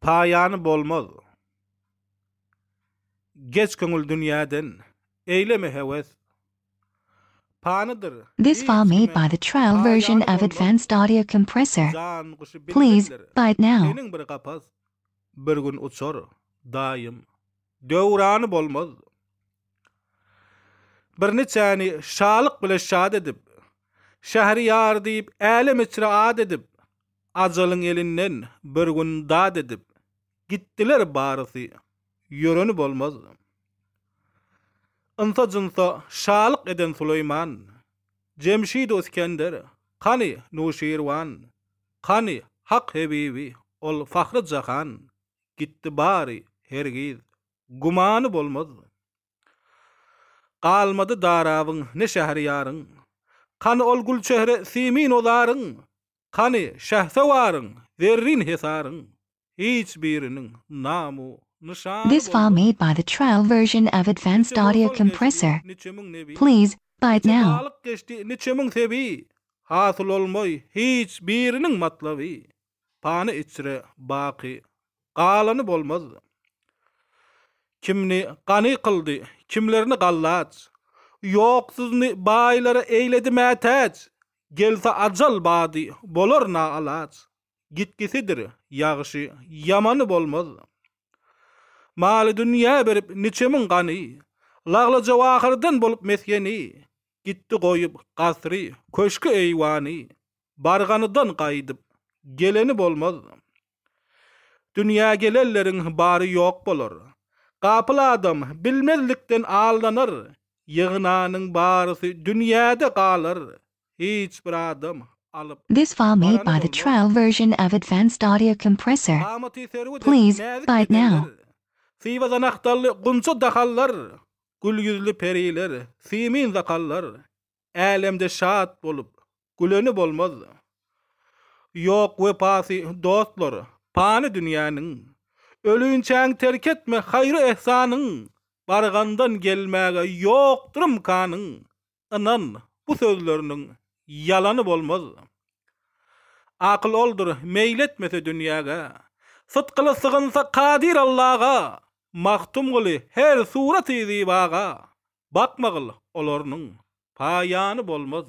Paýany bolmaz. Geç köňül dünýäden, eýleme hewes. Panydyr This file made by the trial version of advanced audio compressor. Please, buy it now. Seniň bir kapas, bir gün uçar, daýym. Döwrany bolmaz. Birniçäni şalyk bile şat edip, Şähriýar diýip älem içre at edip, Ajalyň elinden bir gün dat edip, Gitdiler barysy, ýöreni bolmaz. Ynsa-jynsa şalyk eden Süleýman, Jemşidi Uskender, hany Nuşirwan, Hany Hak Hebibi, ol Fahry Jahan. gitdi bary, hergiz, gümany bolmaz. Galmady Darabyň, ne Şähriýaryň, kany ol gülçehre simin o zaryň, kany Şähsewaryň, zerrin hesaryň, hiç biriniň nam-u nyşany This file bolmaz. made by the trial version of Advanced Niçe Audio howpal geçdi, Compressor. niçe müň nebi, Please, buy it niçe now. balyk geçdi, niçe müň sebi, hasyl olmaý hiç biriniň matlaby, Pany içre baky galany bolmaz. Kimni gany kyldy, kimlerini gallaç, Ýoksuzyny baýlara eýledi mätäç. Gelse ajal bady bolar naalaç, Gitgisidir ýagşy, ýamany bolmaz. Maly-dünýä berip niçe müň gany, Lagly-jewahyrdan bolup mesgeni, Gitdi goýup gasry, köşki-eýwany, Barganydan gaýdyp, geleni bolmaz. Dünýä gelenleriň bary ýok bolar. Gapyl adam bilmezlikden aldanar, Ýygnanyň barysy dünýäde galar, Hiç bir adam alyp This file made by the trial version of advanced audio compressor. Gamaty serwi dek Please, näzik buy it now. bedenler, Sywa zanahdaly gunça dahallar, gül ýüzli periler, siýmin zakallar, älemde şat bolup, güleni bolmaz. Ýok wepasy, dostlar, pany dünýäniň, ölünçäň terk etme haýry-ehsanyň, bargandan gelmäge ýokdur ymkanyň, ynan, bu sözleriniň ýalany bolmaz. Akyl oldur, meýil etmese dünýäge, sytgyly sygynsa Kadyr Allaga, magtymgyly her suraty zybaga, bakmagyl, olarnyň paýany bolmaz.